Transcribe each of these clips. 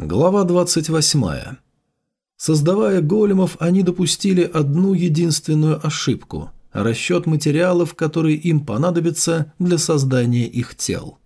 Глава 28. Создавая големов, они допустили одну единственную ошибку – расчет материалов, которые им понадобятся для создания их тел.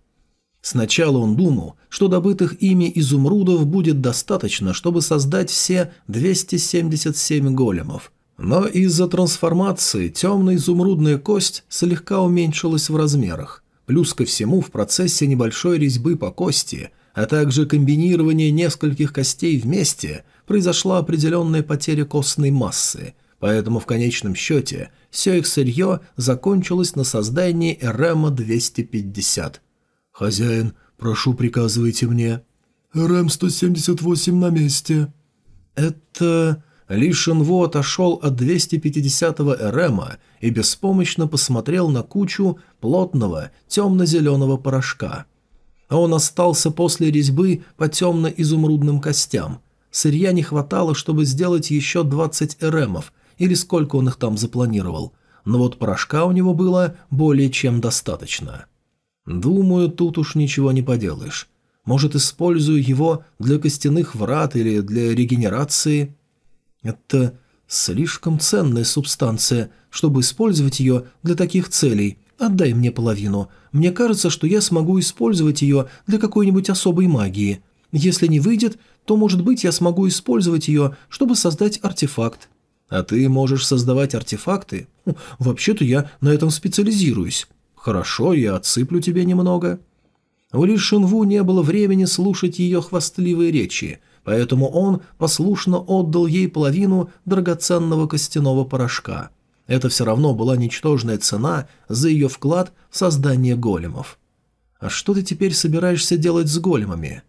Сначала он думал, что добытых ими изумрудов будет достаточно, чтобы создать все 277 големов. Но из-за трансформации темная изумрудная кость слегка уменьшилась в размерах. Плюс ко всему в процессе небольшой резьбы по кости – а также комбинирование нескольких костей вместе, произошла определенная потеря костной массы, поэтому в конечном счете все их сырье закончилось на создании РМа-250. «Хозяин, прошу, приказывайте мне». «РМ-178 на месте». «Это...» Ли Шинву отошел от 250-го РМа и беспомощно посмотрел на кучу плотного темно-зеленого порошка – а он остался после резьбы по темно-изумрудным костям. Сырья не хватало, чтобы сделать еще 20 РМов, или сколько он их там запланировал, но вот порошка у него было более чем достаточно. Думаю, тут уж ничего не поделаешь. Может, использую его для костяных врат или для регенерации? Это слишком ценная субстанция, чтобы использовать ее для таких целей, Отдай мне половину. Мне кажется, что я смогу использовать ее для какой-нибудь особой магии. Если не выйдет, то, может быть, я смогу использовать ее, чтобы создать артефакт. А ты можешь создавать артефакты? Вообще-то я на этом специализируюсь. Хорошо, я отсыплю тебе немного. У Ли Шинву не было времени слушать ее хвастливые речи, поэтому он послушно отдал ей половину драгоценного костяного порошка – это все равно была ничтожная цена за ее вклад в создание големов. А что ты теперь собираешься делать с големами?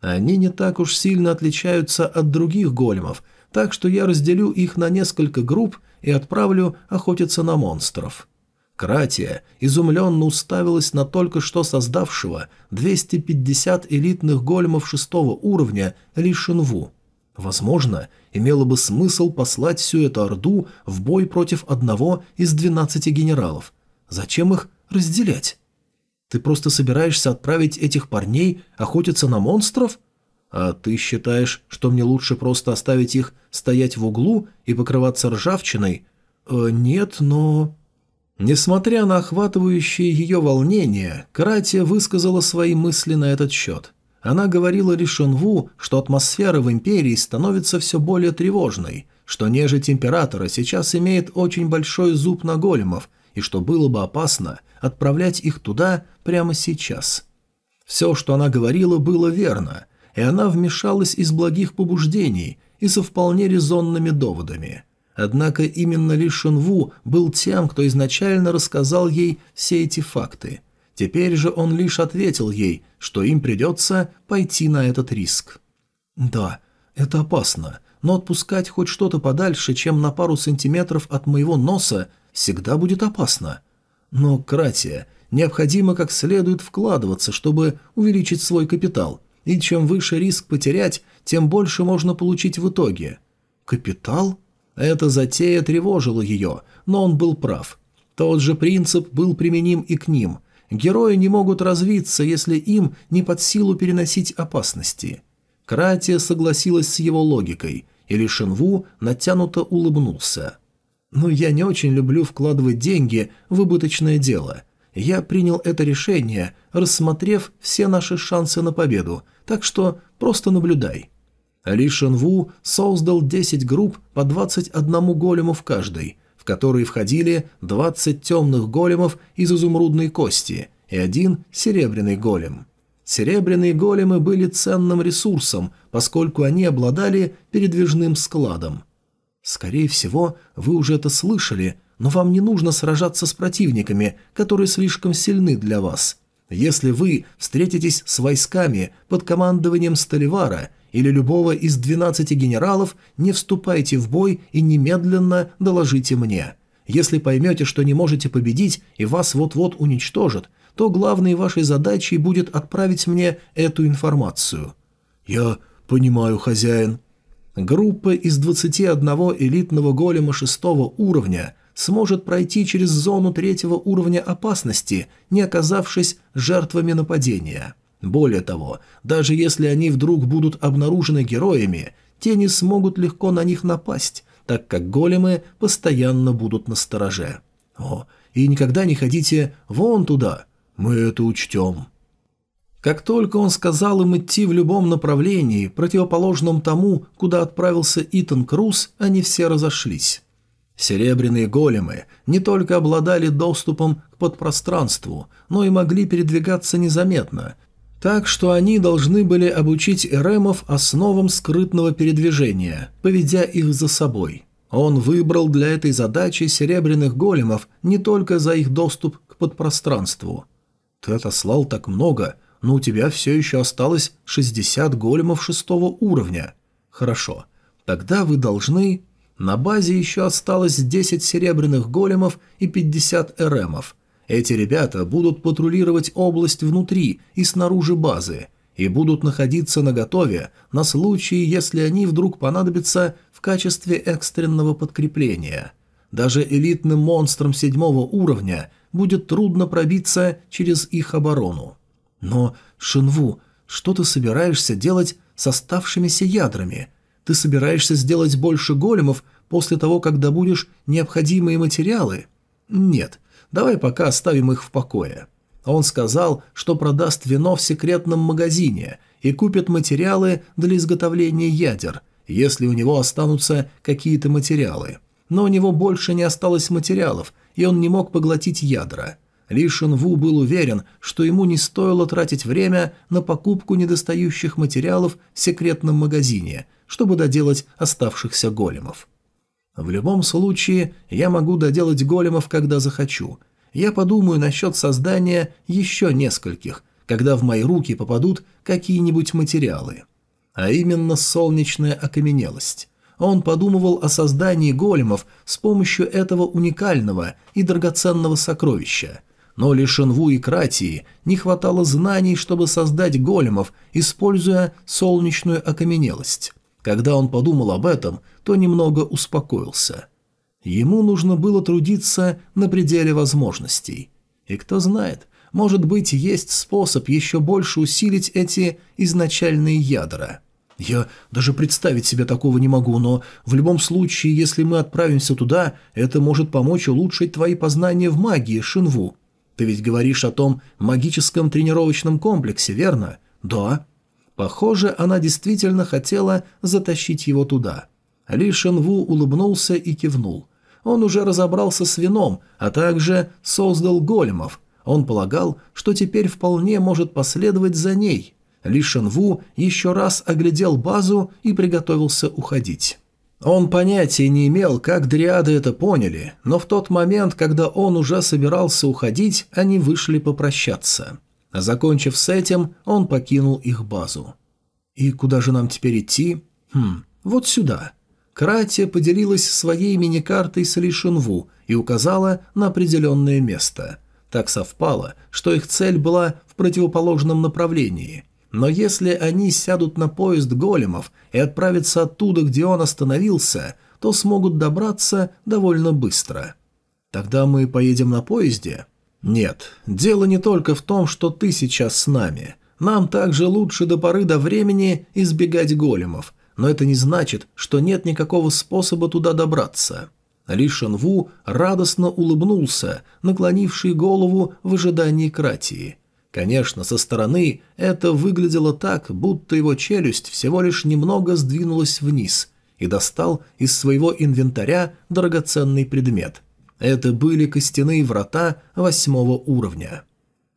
Они не так уж сильно отличаются от других големов, так что я разделю их на несколько групп и отправлю охотиться на монстров. Кратия изумленно уставилась на только что создавшего 250 элитных големов шестого уровня Ли Шинву. Возможно, имело бы смысл послать всю эту орду в бой против одного из двенадцати генералов. Зачем их разделять? Ты просто собираешься отправить этих парней охотиться на монстров? А ты считаешь, что мне лучше просто оставить их стоять в углу и покрываться ржавчиной? Э, нет, но... Несмотря на охватывающее ее волнение, Кратия высказала свои мысли на этот счет. Она говорила Ришонву, что атмосфера в Империи становится все более тревожной, что нежить Императора сейчас имеет очень большой зуб на големов, и что было бы опасно отправлять их туда прямо сейчас. Все, что она говорила, было верно, и она вмешалась из благих побуждений и со вполне резонными доводами. Однако именно Ли Шенву был тем, кто изначально рассказал ей все эти факты – Теперь же он лишь ответил ей, что им придется пойти на этот риск. «Да, это опасно, но отпускать хоть что-то подальше, чем на пару сантиметров от моего носа, всегда будет опасно. Но, Кратия, необходимо как следует вкладываться, чтобы увеличить свой капитал, и чем выше риск потерять, тем больше можно получить в итоге». «Капитал?» Эта затея тревожила ее, но он был прав. Тот же принцип был применим и к ним – Герои не могут развиться, если им не под силу переносить опасности. Кратия согласилась с его логикой, и Лишенву натянуто улыбнулся. «Но я не очень люблю вкладывать деньги в убыточное дело. Я принял это решение, рассмотрев все наши шансы на победу, так что просто наблюдай». Ли Шенву создал 10 групп по 21 голему в каждой – которые входили 20 темных големов из изумрудной кости и один серебряный голем. Серебряные големы были ценным ресурсом, поскольку они обладали передвижным складом. Скорее всего, вы уже это слышали, но вам не нужно сражаться с противниками, которые слишком сильны для вас. Если вы встретитесь с войсками под командованием Столивара или любого из 12 генералов, не вступайте в бой и немедленно доложите мне. Если поймете, что не можете победить и вас вот-вот уничтожат, то главной вашей задачей будет отправить мне эту информацию». «Я понимаю, хозяин». Группа из 21 элитного голема шестого уровня сможет пройти через зону третьего уровня опасности, не оказавшись жертвами нападения – Более того, даже если они вдруг будут обнаружены героями, те не смогут легко на них напасть, так как големы постоянно будут на стороже. О, и никогда не ходите вон туда, мы это учтем. Как только он сказал им идти в любом направлении, противоположном тому, куда отправился Итан Круз, они все разошлись. Серебряные големы не только обладали доступом к подпространству, но и могли передвигаться незаметно, так что они должны были обучить эремов основам скрытного передвижения, поведя их за собой. Он выбрал для этой задачи серебряных големов не только за их доступ к подпространству. «Ты отослал так много, но у тебя все еще осталось 60 големов шестого уровня. Хорошо, тогда вы должны...» На базе еще осталось 10 серебряных големов и 50 эремов. Эти ребята будут патрулировать область внутри и снаружи базы и будут находиться наготове на случай, если они вдруг понадобятся в качестве экстренного подкрепления. Даже элитным монстрам седьмого уровня будет трудно пробиться через их оборону. Но, Шинву, что ты собираешься делать с оставшимися ядрами? Ты собираешься сделать больше големов после того, как добудешь необходимые материалы? Нет, давай пока оставим их в покое. Он сказал, что продаст вино в секретном магазине и купит материалы для изготовления ядер, если у него останутся какие-то материалы. Но у него больше не осталось материалов, и он не мог поглотить ядра. Ли Ву был уверен, что ему не стоило тратить время на покупку недостающих материалов в секретном магазине, чтобы доделать оставшихся големов. В любом случае, я могу доделать големов, когда захочу. Я подумаю насчет создания еще нескольких, когда в мои руки попадут какие-нибудь материалы. А именно солнечная окаменелость. Он подумывал о создании големов с помощью этого уникального и драгоценного сокровища – но Лишенву и Кратии не хватало знаний, чтобы создать големов, используя солнечную окаменелость. Когда он подумал об этом, то немного успокоился. Ему нужно было трудиться на пределе возможностей. И кто знает, может быть, есть способ еще больше усилить эти изначальные ядра. Я даже представить себе такого не могу, но в любом случае, если мы отправимся туда, это может помочь улучшить твои познания в магии, Шинву. Ты ведь говоришь о том магическом тренировочном комплексе, верно? Да. Похоже, она действительно хотела затащить его туда. Ли Шенву улыбнулся и кивнул. Он уже разобрался с вином, а также создал големов. Он полагал, что теперь вполне может последовать за ней. Ли Шенву еще раз оглядел базу и приготовился уходить. Он понятия не имел, как дриады это поняли, но в тот момент, когда он уже собирался уходить, они вышли попрощаться. Закончив с этим, он покинул их базу. «И куда же нам теперь идти?» «Хм, вот сюда». Кратия поделилась своей мини-картой с Лишинву и указала на определенное место. Так совпало, что их цель была в противоположном направлении – но если они сядут на поезд големов и отправятся оттуда, где он остановился, то смогут добраться довольно быстро. Тогда мы поедем на поезде? Нет, дело не только в том, что ты сейчас с нами. Нам также лучше до поры до времени избегать големов, но это не значит, что нет никакого способа туда добраться. Ли Шенву радостно улыбнулся, наклонивший голову в ожидании Кратии – Конечно, со стороны это выглядело так, будто его челюсть всего лишь немного сдвинулась вниз и достал из своего инвентаря драгоценный предмет. Это были костяные врата восьмого уровня.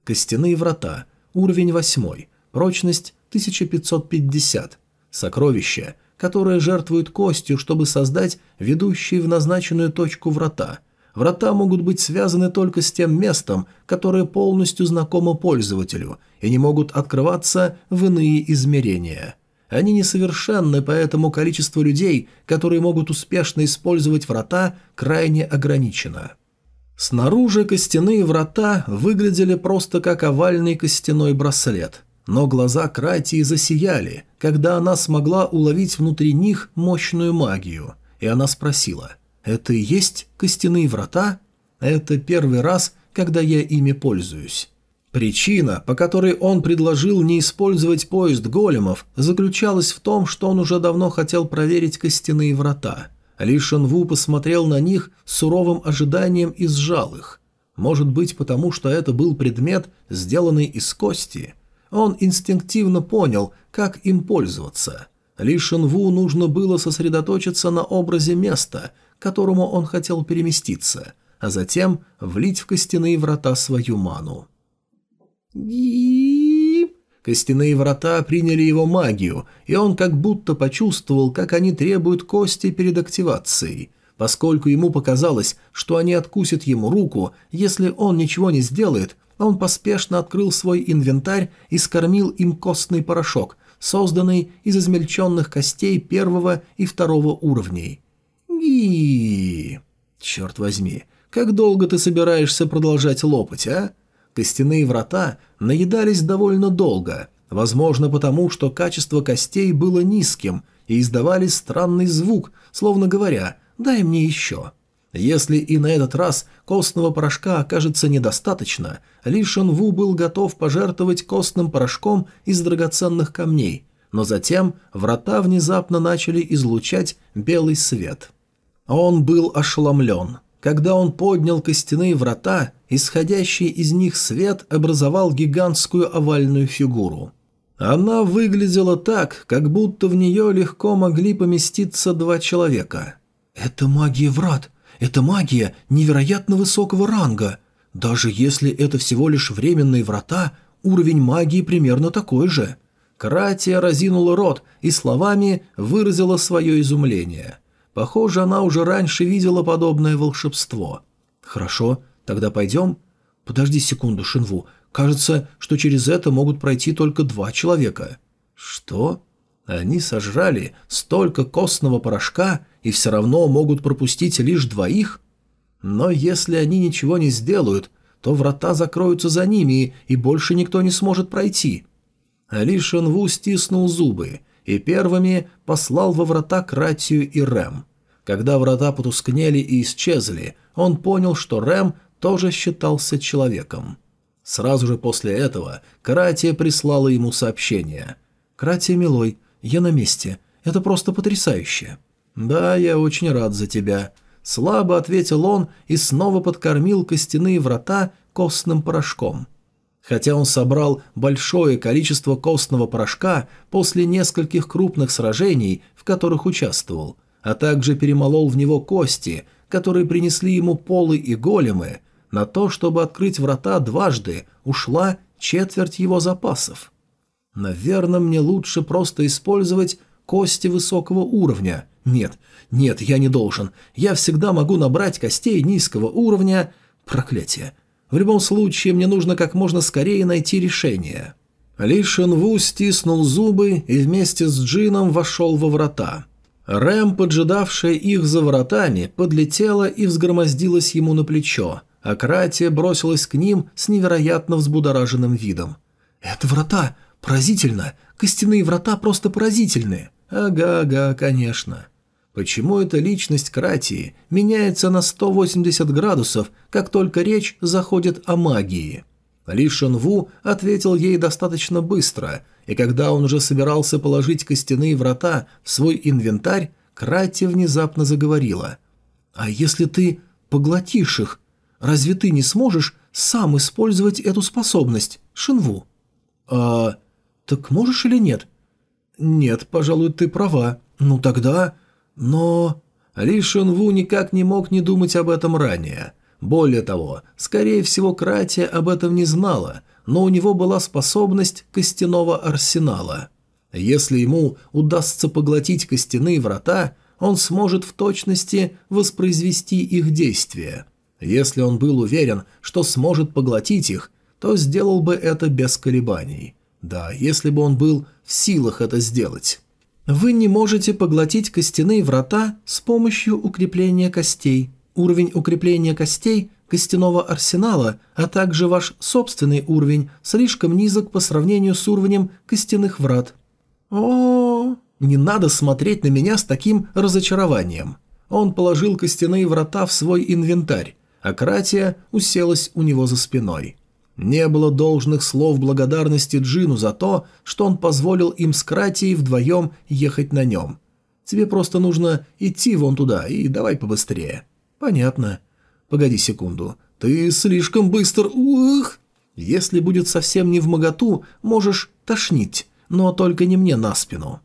Костяные врата, уровень восьмой, прочность 1550, сокровище, которое жертвует костью, чтобы создать ведущие в назначенную точку врата – Врата могут быть связаны только с тем местом, которое полностью знакомо пользователю, и не могут открываться в иные измерения. Они несовершенны, поэтому количество людей, которые могут успешно использовать врата, крайне ограничено. Снаружи костяные врата выглядели просто как овальный костяной браслет, но глаза Кратии засияли, когда она смогла уловить внутри них мощную магию, и она спросила это и есть костяные врата? Это первый раз, когда я ими пользуюсь. Причина, по которой он предложил не использовать поезд големов, заключалась в том, что он уже давно хотел проверить костяные врата. Ли Шенву посмотрел на них с суровым ожиданием и сжал их. Может быть, потому что это был предмет, сделанный из кости. Он инстинктивно понял, как им пользоваться. Ли Шенву нужно было сосредоточиться на образе места, к которому он хотел переместиться, а затем влить в костяные врата свою ману. Костяные врата приняли его магию, и он как будто почувствовал, как они требуют кости перед активацией. Поскольку ему показалось, что они откусят ему руку, если он ничего не сделает, он поспешно открыл свой инвентарь и скормил им костный порошок, созданный из измельченных костей первого и второго уровней. Ги. Черт возьми, как долго ты собираешься продолжать лопать, а? Костяные врата наедались довольно долго, возможно потому, что качество костей было низким и издавали странный звук, словно говоря «дай мне еще». Если и на этот раз костного порошка окажется недостаточно, Ли Шенву был готов пожертвовать костным порошком из драгоценных камней, но затем врата внезапно начали излучать белый свет. Он был ошеломлен. Когда он поднял костяные врата, исходящий из них свет образовал гигантскую овальную фигуру. Она выглядела так, как будто в нее легко могли поместиться два человека. «Это магия врат. Это магия невероятно высокого ранга. Даже если это всего лишь временные врата, уровень магии примерно такой же». Кратия разинула рот и словами выразила свое изумление – Похоже, она уже раньше видела подобное волшебство. «Хорошо, тогда пойдем?» «Подожди секунду, Шинву. Кажется, что через это могут пройти только два человека». «Что?» Они сожрали столько костного порошка и все равно могут пропустить лишь двоих? Но если они ничего не сделают, то врата закроются за ними, и больше никто не сможет пройти. Али Шенву стиснул зубы и первыми послал во врата Кратию и Рэм. Когда врата потускнели и исчезли, он понял, что Рэм тоже считался человеком. Сразу же после этого Кратия прислала ему сообщение. «Кратия, милой, я на месте. Это просто потрясающе». «Да, я очень рад за тебя», — слабо ответил он и снова подкормил костяные врата костным порошком. Хотя он собрал большое количество костного порошка после нескольких крупных сражений, в которых участвовал – а также перемолол в него кости, которые принесли ему полы и големы, на то, чтобы открыть врата дважды, ушла четверть его запасов. Наверное, мне лучше просто использовать кости высокого уровня. Нет, нет, я не должен. Я всегда могу набрать костей низкого уровня. Проклятие. В любом случае, мне нужно как можно скорее найти решение. Ли Шенву стиснул зубы и вместе с Джином вошел во врата. Рэм, поджидавшая их за воротами, подлетела и взгромоздилась ему на плечо, а Кратия бросилась к ним с невероятно взбудораженным видом. «Это врата! Поразительно! Костяные врата просто поразительные!» «Ага-ага, конечно!» Почему эта личность Кратии меняется на 180 градусов, как только речь заходит о магии? Ли Шенву ответил ей достаточно быстро, и когда он уже собирался положить костяные врата в свой инвентарь, Крати внезапно заговорила. «А если ты поглотишь их, разве ты не сможешь сам использовать эту способность, Шинву?» «А... так можешь или нет?» «Нет, пожалуй, ты права. Ну тогда... Но...» Ли Шинву никак не мог не думать об этом ранее. Более того, скорее всего, Кратия об этом не знала, но у него была способность костяного арсенала. Если ему удастся поглотить костяные врата, он сможет в точности воспроизвести их действия. Если он был уверен, что сможет поглотить их, то сделал бы это без колебаний. Да, если бы он был в силах это сделать. Вы не можете поглотить костяные врата с помощью укрепления костей. Уровень укрепления костей костяного арсенала, а также ваш собственный уровень слишком низок по сравнению с уровнем костяных врат. О, не надо смотреть на меня с таким разочарованием. Он положил костяные врата в свой инвентарь, а Кратия уселась у него за спиной. Не было должных слов благодарности Джину за то, что он позволил им с Кратией вдвоем ехать на нем. Тебе просто нужно идти вон туда и давай побыстрее. Понятно. Погоди секунду. Ты слишком быстр. Ух! Если будет совсем не в моготу, можешь тошнить, но только не мне на спину.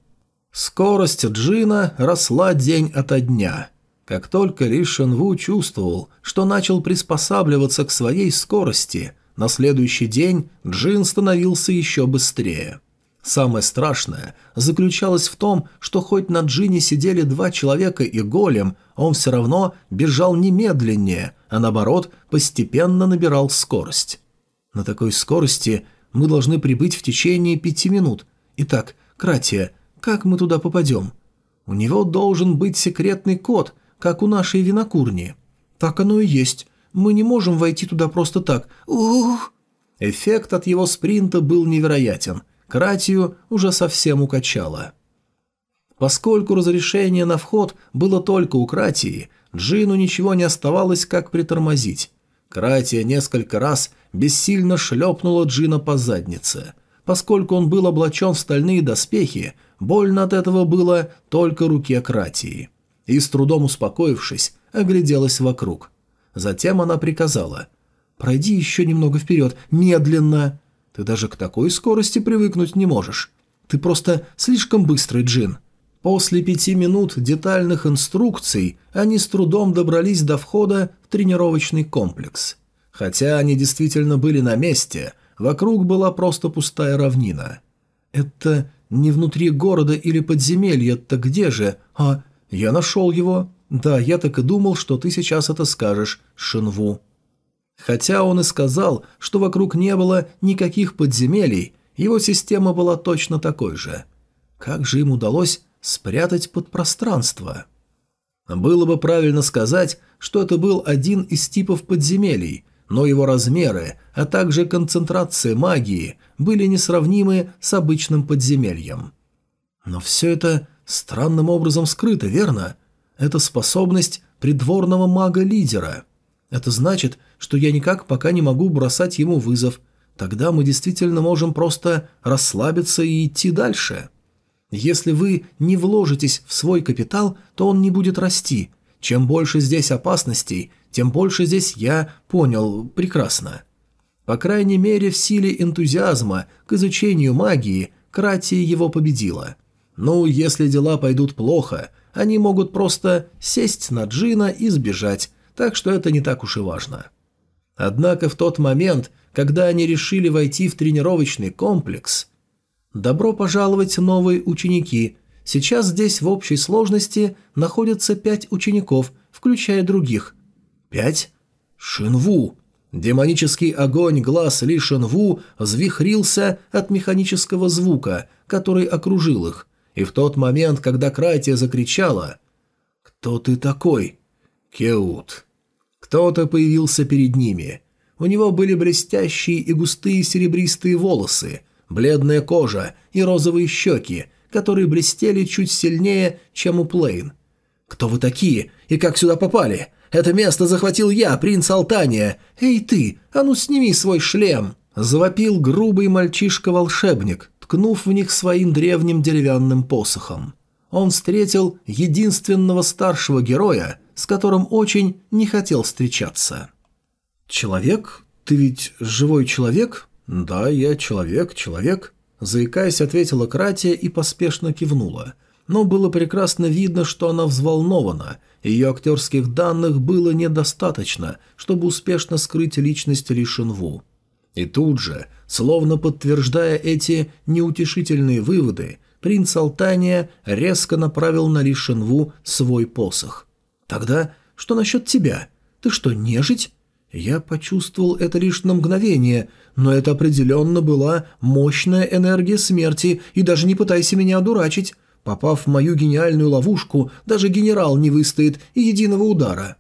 Скорость Джина росла день ото дня. Как только Ли Шенву чувствовал, что начал приспосабливаться к своей скорости, на следующий день Джин становился еще быстрее. Самое страшное заключалось в том, что хоть на Джине сидели два человека и голем, он все равно бежал немедленнее, а наоборот постепенно набирал скорость. На такой скорости мы должны прибыть в течение пяти минут. Итак, Кратия, как мы туда попадем? У него должен быть секретный код, как у нашей винокурни. Так оно и есть. Мы не можем войти туда просто так. Ух! Эффект от его спринта был невероятен – Кратию уже совсем укачало. Поскольку разрешение на вход было только у Кратии, Джину ничего не оставалось, как притормозить. Кратия несколько раз бессильно шлепнула Джина по заднице. Поскольку он был облачен в стальные доспехи, больно от этого было только руке Кратии. И с трудом успокоившись, огляделась вокруг. Затем она приказала «Пройди еще немного вперед, медленно!» Ты даже к такой скорости привыкнуть не можешь. Ты просто слишком быстрый, Джин. После пяти минут детальных инструкций они с трудом добрались до входа в тренировочный комплекс. Хотя они действительно были на месте, вокруг была просто пустая равнина. Это не внутри города или подземелья, то где же? А, я нашел его. Да, я так и думал, что ты сейчас это скажешь, Шинву. Хотя он и сказал, что вокруг не было никаких подземелий, его система была точно такой же. Как же им удалось спрятать подпространство? Было бы правильно сказать, что это был один из типов подземелий, но его размеры, а также концентрация магии были несравнимы с обычным подземельем. Но все это странным образом скрыто, верно? Это способность придворного мага-лидера – это значит, что я никак пока не могу бросать ему вызов. Тогда мы действительно можем просто расслабиться и идти дальше. Если вы не вложитесь в свой капитал, то он не будет расти. Чем больше здесь опасностей, тем больше здесь я понял прекрасно. По крайней мере, в силе энтузиазма к изучению магии Кратия его победила. Ну, если дела пойдут плохо, они могут просто сесть на Джина и сбежать, так что это не так уж и важно. Однако в тот момент, когда они решили войти в тренировочный комплекс... Добро пожаловать, новые ученики. Сейчас здесь в общей сложности находятся пять учеников, включая других. Пять? Шинву. Демонический огонь глаз Ли Шинву взвихрился от механического звука, который окружил их. И в тот момент, когда Кратия закричала «Кто ты такой?» Кеут. Кто-то появился перед ними. У него были блестящие и густые серебристые волосы, бледная кожа и розовые щеки, которые блестели чуть сильнее, чем у Плейн. «Кто вы такие и как сюда попали? Это место захватил я, принц Алтания. Эй ты, а ну сними свой шлем!» Завопил грубый мальчишка-волшебник, ткнув в них своим древним деревянным посохом. Он встретил единственного старшего героя, с которым очень не хотел встречаться. «Человек? Ты ведь живой человек?» «Да, я человек, человек», – заикаясь, ответила Кратия и поспешно кивнула. Но было прекрасно видно, что она взволнована, ее актерских данных было недостаточно, чтобы успешно скрыть личность Ли Шинву. И тут же, словно подтверждая эти неутешительные выводы, принц Алтания резко направил на Ли Шинву свой посох – Тогда что насчет тебя? Ты что, нежить? Я почувствовал это лишь на мгновение, но это определенно была мощная энергия смерти, и даже не пытайся меня одурачить. Попав в мою гениальную ловушку, даже генерал не выстоит и единого удара.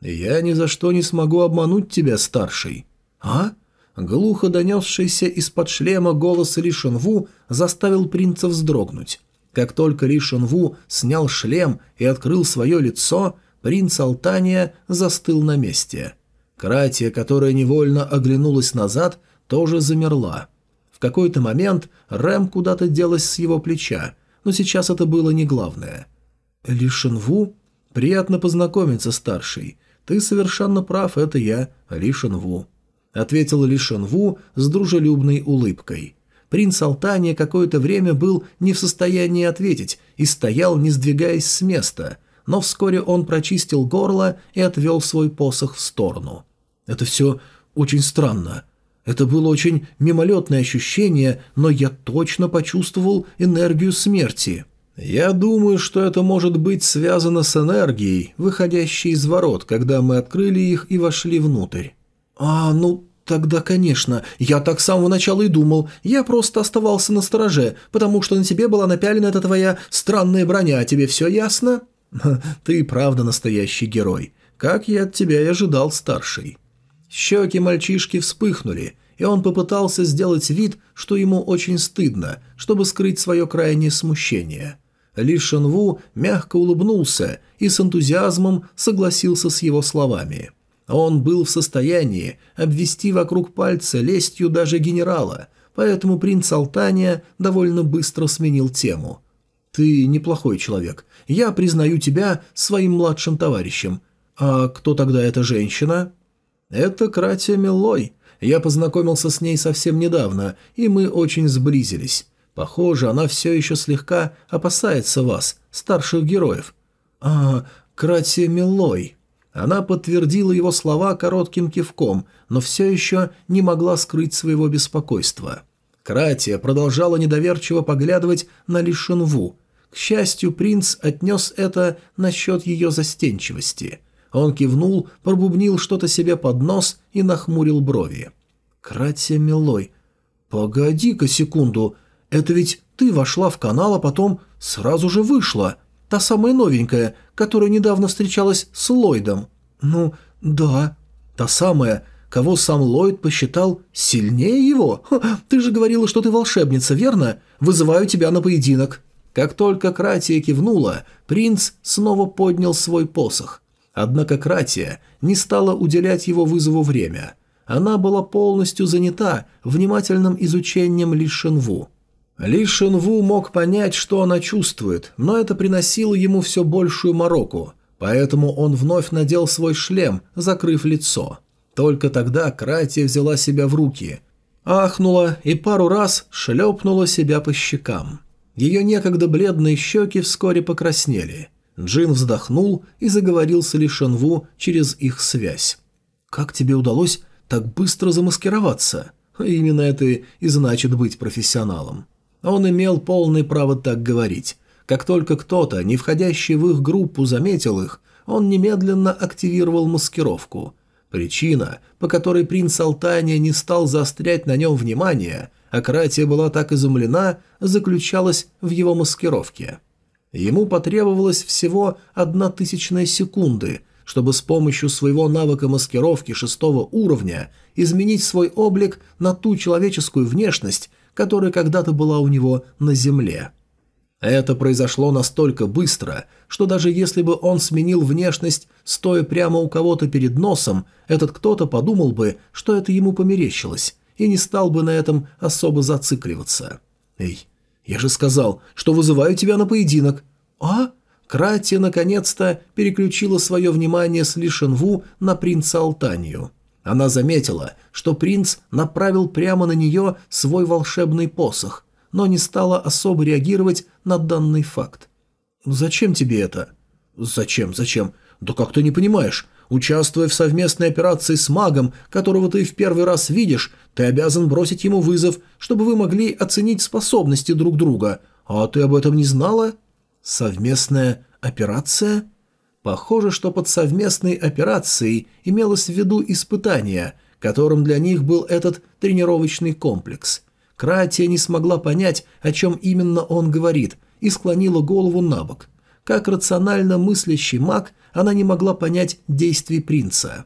Я ни за что не смогу обмануть тебя, старший. А? Глухо донесшийся из-под шлема голос Ли Шенву заставил принца вздрогнуть. Как только Ли Шенву снял шлем и открыл свое лицо, Принц Алтания застыл на месте. Кратия, которая невольно оглянулась назад, тоже замерла. В какой-то момент Рэм куда-то делась с его плеча, но сейчас это было не главное. Ли Шинву? Приятно познакомиться, старший. Ты совершенно прав, это я, Ли Шинву. Ответил Ли Шинву с дружелюбной улыбкой. Принц Алтания какое-то время был не в состоянии ответить и стоял, не сдвигаясь с места, но вскоре он прочистил горло и отвел свой посох в сторону. «Это все очень странно. Это было очень мимолетное ощущение, но я точно почувствовал энергию смерти». «Я думаю, что это может быть связано с энергией, выходящей из ворот, когда мы открыли их и вошли внутрь». «А, ну, «Тогда, конечно. Я так с самого начала и думал. Я просто оставался на стороже, потому что на тебе была напялена эта твоя странная броня. Тебе все ясно?» «Ты правда настоящий герой. Как я от тебя и ожидал, старший». Щеки мальчишки вспыхнули, и он попытался сделать вид, что ему очень стыдно, чтобы скрыть свое крайнее смущение. Ли Шенву мягко улыбнулся и с энтузиазмом согласился с его словами – он был в состоянии обвести вокруг пальца лестью даже генерала, поэтому принц Алтания довольно быстро сменил тему. «Ты неплохой человек. Я признаю тебя своим младшим товарищем. А кто тогда эта женщина?» «Это Кратия Меллой. Я познакомился с ней совсем недавно, и мы очень сблизились. Похоже, она все еще слегка опасается вас, старших героев». «А, Кратия Меллой...» Она подтвердила его слова коротким кивком, но все еще не могла скрыть своего беспокойства. Кратия продолжала недоверчиво поглядывать на Лишенву. К счастью, принц отнес это насчет ее застенчивости. Он кивнул, пробубнил что-то себе под нос и нахмурил брови. «Кратия Милой, погоди-ка секунду, это ведь ты вошла в канал, а потом сразу же вышла. Та самая новенькая, которая недавно встречалась с Ллойдом. Ну, да. Та самая, кого сам Ллойд посчитал сильнее его. Ха, ты же говорила, что ты волшебница, верно? Вызываю тебя на поединок. Как только Кратия кивнула, принц снова поднял свой посох. Однако Кратия не стала уделять его вызову время. Она была полностью занята внимательным изучением Ли. Ли Шинву мог понять, что она чувствует, но это приносило ему все большую мороку, поэтому он вновь надел свой шлем, закрыв лицо. Только тогда Кратия взяла себя в руки, ахнула и пару раз шлепнула себя по щекам. Ее некогда бледные щеки вскоре покраснели. Джин вздохнул и заговорил с Ли Шинву через их связь. «Как тебе удалось так быстро замаскироваться?» Именно это и значит быть профессионалом. Он имел полное право так говорить. Как только кто-то, не входящий в их группу, заметил их, он немедленно активировал маскировку. Причина, по которой принц Алтания не стал заострять на нем внимание, а Кратия была так изумлена, заключалась в его маскировке. Ему потребовалось всего одна тысячная секунды, чтобы с помощью своего навыка маскировки шестого уровня изменить свой облик на ту человеческую внешность, которая когда-то была у него на земле. Это произошло настолько быстро, что даже если бы он сменил внешность, стоя прямо у кого-то перед носом, этот кто-то подумал бы, что это ему померещилось, и не стал бы на этом особо зацикливаться. «Эй, я же сказал, что вызываю тебя на поединок». «А?» Кратия наконец-то переключила свое внимание с Лишенву на принца Алтанию. Она заметила, что принц направил прямо на нее свой волшебный посох, но не стала особо реагировать на данный факт. «Зачем тебе это?» «Зачем, зачем? Да как ты не понимаешь? Участвуя в совместной операции с магом, которого ты в первый раз видишь, ты обязан бросить ему вызов, чтобы вы могли оценить способности друг друга. А ты об этом не знала?» «Совместная операция?» Похоже, что под совместной операцией имелось в виду испытание, которым для них был этот тренировочный комплекс. Кратия не смогла понять, о чем именно он говорит, и склонила голову на бок. Как рационально мыслящий маг, она не могла понять действий принца.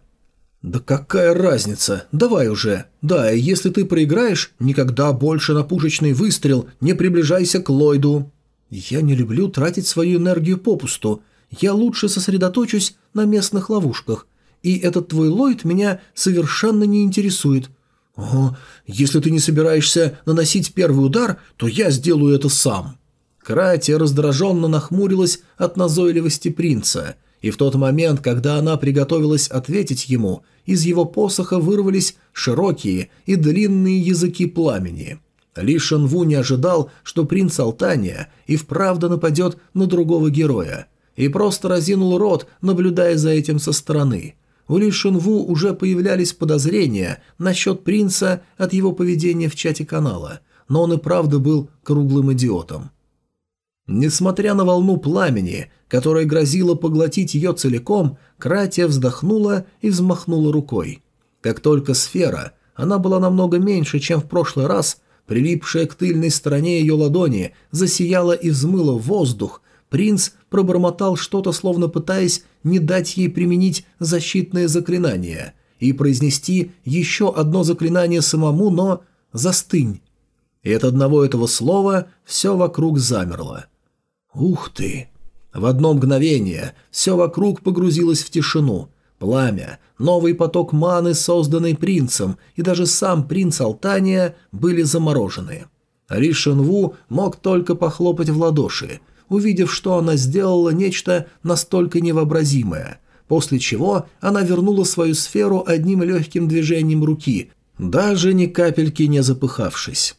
«Да какая разница? Давай уже. Да, и если ты проиграешь, никогда больше на пушечный выстрел не приближайся к Ллойду». «Я не люблю тратить свою энергию попусту я лучше сосредоточусь на местных ловушках, и этот твой Ллойд меня совершенно не интересует. «О, если ты не собираешься наносить первый удар, то я сделаю это сам». Кратия раздраженно нахмурилась от назойливости принца, и в тот момент, когда она приготовилась ответить ему, из его посоха вырвались широкие и длинные языки пламени. Ли Шенву не ожидал, что принц Алтания и вправду нападет на другого героя, и просто разинул рот, наблюдая за этим со стороны. У Ли Шенву уже появлялись подозрения насчет принца от его поведения в чате канала, но он и правда был круглым идиотом. Несмотря на волну пламени, которая грозила поглотить ее целиком, Кратия вздохнула и взмахнула рукой. Как только сфера, она была намного меньше, чем в прошлый раз, прилипшая к тыльной стороне ее ладони, засияла и взмыла воздух, принц пробормотал что-то, словно пытаясь не дать ей применить защитное заклинание и произнести еще одно заклинание самому, но «застынь». И от одного этого слова все вокруг замерло. Ух ты! В одно мгновение все вокруг погрузилось в тишину. Пламя, новый поток маны, созданный принцем, и даже сам принц Алтания были заморожены. Ри Шенву мог только похлопать в ладоши, увидев, что она сделала нечто настолько невообразимое, после чего она вернула свою сферу одним легким движением руки, даже ни капельки не запыхавшись.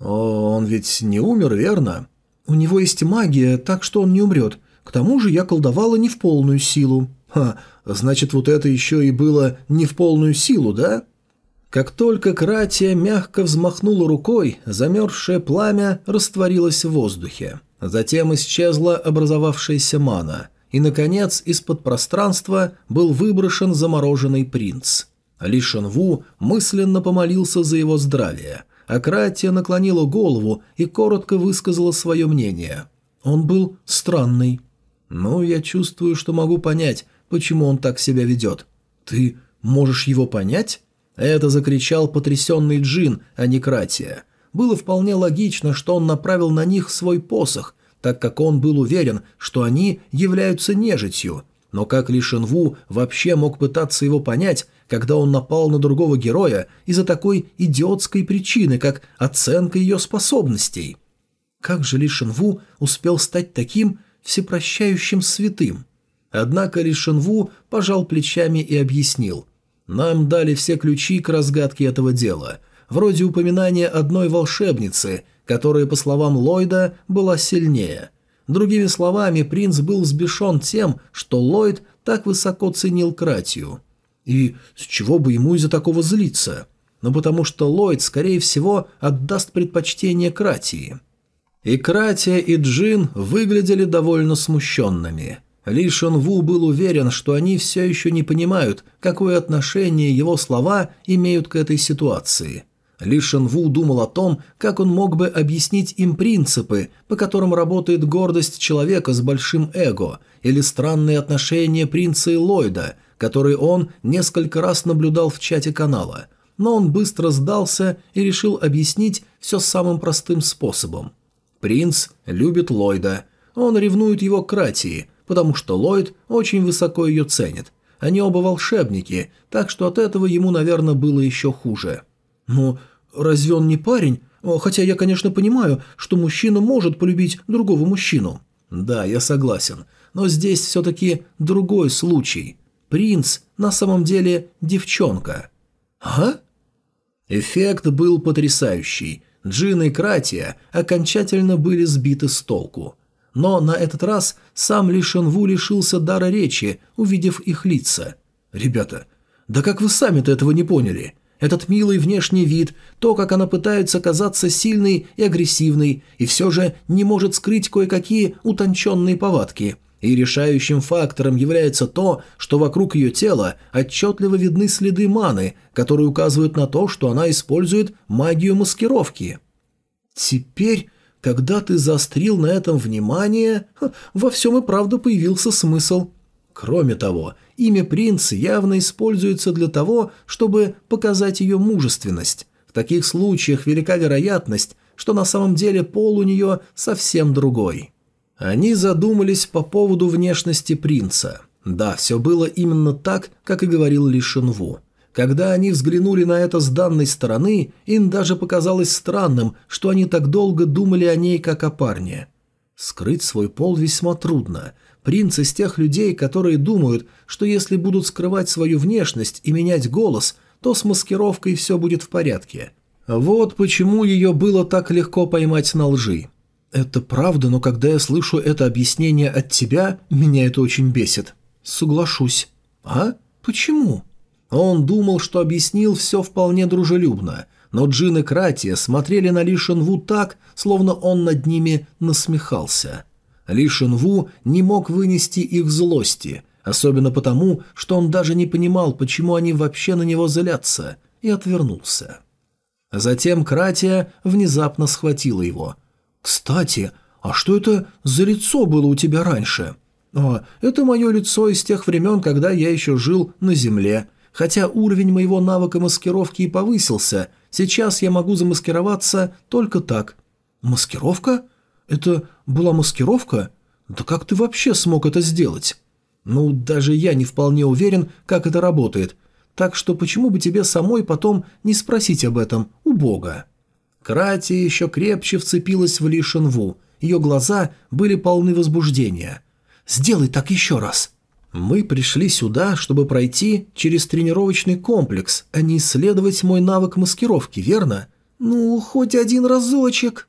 «О, он ведь не умер, верно?» У него есть магия, так что он не умрет. К тому же я колдовала не в полную силу. Ха, значит, вот это еще и было не в полную силу, да? Как только Кратия мягко взмахнула рукой, замерзшее пламя растворилось в воздухе. Затем исчезла образовавшаяся мана, и, наконец, из-под пространства был выброшен замороженный принц. Ли Шенву мысленно помолился за его здравие – Акратия наклонила голову и коротко высказала свое мнение. Он был странный. «Ну, я чувствую, что могу понять, почему он так себя ведет. Ты можешь его понять?» Это закричал потрясенный Джин, а не Кратия. Было вполне логично, что он направил на них свой посох, так как он был уверен, что они являются нежитью. Но как Ли Шенву вообще мог пытаться его понять, когда он напал на другого героя из-за такой идиотской причины, как оценка ее способностей. Как же Ли Шенву успел стать таким всепрощающим святым? Однако Ли Шенву пожал плечами и объяснил. «Нам дали все ключи к разгадке этого дела, вроде упоминания одной волшебницы, которая, по словам Ллойда, была сильнее». Другими словами, принц был взбешен тем, что Ллойд так высоко ценил Кратию. И с чего бы ему из-за такого злиться? Ну потому что Ллойд, скорее всего, отдаст предпочтение Кратии. И Кратия, и Джин выглядели довольно смущенными. Ли Ву был уверен, что они все еще не понимают, какое отношение его слова имеют к этой ситуации. Ли Шен Ву думал о том, как он мог бы объяснить им принципы, по которым работает гордость человека с большим эго, или странные отношения принца и Ллойда, который он несколько раз наблюдал в чате канала, но он быстро сдался и решил объяснить все самым простым способом. Принц любит Ллойда. Он ревнует его к Кратии, потому что Ллойд очень высоко ее ценит. Они оба волшебники, так что от этого ему, наверное, было еще хуже. «Ну, разве он не парень? Хотя я, конечно, понимаю, что мужчина может полюбить другого мужчину». «Да, я согласен. Но здесь все-таки другой случай. Принц на самом деле девчонка. А? Эффект был потрясающий. Джин и Кратия окончательно были сбиты с толку. Но на этот раз сам Ли Шенву лишился дара речи, увидев их лица. «Ребята, да как вы сами-то этого не поняли? Этот милый внешний вид, то, как она пытается казаться сильной и агрессивной, и все же не может скрыть кое-какие утонченные повадки – и решающим фактором является то, что вокруг ее тела отчетливо видны следы маны, которые указывают на то, что она использует магию маскировки. Теперь, когда ты заострил на этом внимание, во всем и правда появился смысл. Кроме того, имя принца явно используется для того, чтобы показать ее мужественность. В таких случаях велика вероятность, что на самом деле пол у нее совсем другой. Они задумались по поводу внешности принца. Да, все было именно так, как и говорил Ли Шинву. Когда они взглянули на это с данной стороны, им даже показалось странным, что они так долго думали о ней, как о парне. Скрыть свой пол весьма трудно. Принц из тех людей, которые думают, что если будут скрывать свою внешность и менять голос, то с маскировкой все будет в порядке. Вот почему ее было так легко поймать на лжи. «Это правда, но когда я слышу это объяснение от тебя, меня это очень бесит». «Соглашусь». «А? Почему?» Он думал, что объяснил все вполне дружелюбно, но Джин и Кратия смотрели на Ли Шенву так, словно он над ними насмехался. Ли Шенву не мог вынести их злости, особенно потому, что он даже не понимал, почему они вообще на него злятся, и отвернулся. Затем Кратия внезапно схватила его. «Кстати, а что это за лицо было у тебя раньше?» «А, это мое лицо из тех времен, когда я еще жил на земле. Хотя уровень моего навыка маскировки и повысился, сейчас я могу замаскироваться только так. Маскировка? Это была маскировка? Да как ты вообще смог это сделать? Ну, даже я не вполне уверен, как это работает. Так что почему бы тебе самой потом не спросить об этом у Бога? Крати еще крепче вцепилась в Ли Шенву. Ее глаза были полны возбуждения. «Сделай так еще раз!» Мы пришли сюда, чтобы пройти через тренировочный комплекс, а не исследовать мой навык маскировки, верно? Ну, хоть один разочек.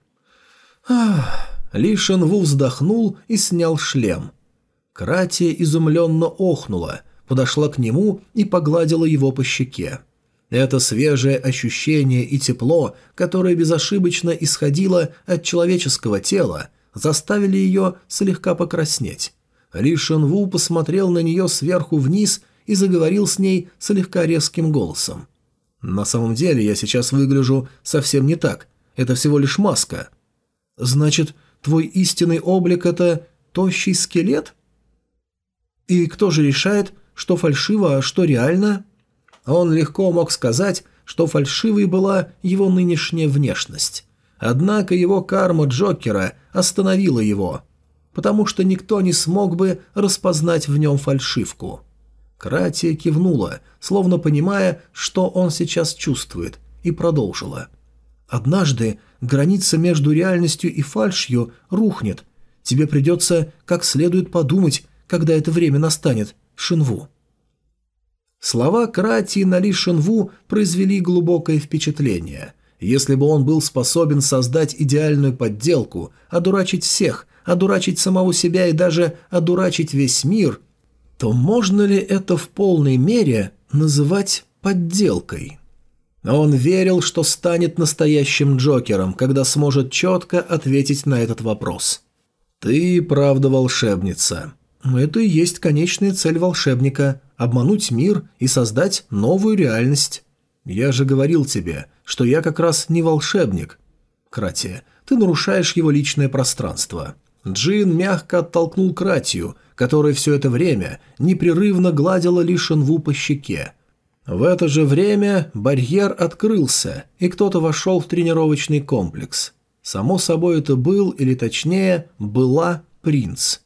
Ах. Ли Шенву вздохнул и снял шлем. Кратия изумленно охнула, подошла к нему и погладила его по щеке. Это свежее ощущение и тепло, которое безошибочно исходило от человеческого тела, заставили ее слегка покраснеть. Ли Шенву посмотрел на нее сверху вниз и заговорил с ней слегка резким голосом. «На самом деле я сейчас выгляжу совсем не так. Это всего лишь маска». «Значит, твой истинный облик – это тощий скелет?» «И кто же решает, что фальшиво, а что реально?» Он легко мог сказать, что фальшивой была его нынешняя внешность. Однако его карма Джокера остановила его – потому что никто не смог бы распознать в нем фальшивку. Кратия кивнула, словно понимая, что он сейчас чувствует, и продолжила. «Однажды граница между реальностью и фальшью рухнет. Тебе придется как следует подумать, когда это время настанет, Шинву». Слова Кратии на Ли Шинву произвели глубокое впечатление. Если бы он был способен создать идеальную подделку, одурачить всех, одурачить самого себя и даже одурачить весь мир, то можно ли это в полной мере называть подделкой? Он верил, что станет настоящим Джокером, когда сможет четко ответить на этот вопрос. «Ты правда волшебница. Это и есть конечная цель волшебника – обмануть мир и создать новую реальность. Я же говорил тебе, что я как раз не волшебник. Кратия, ты нарушаешь его личное пространство. Джин мягко оттолкнул Кратию, которая все это время непрерывно гладила Ли Шенву по щеке. В это же время барьер открылся, и кто-то вошел в тренировочный комплекс. Само собой это был, или точнее, была принц.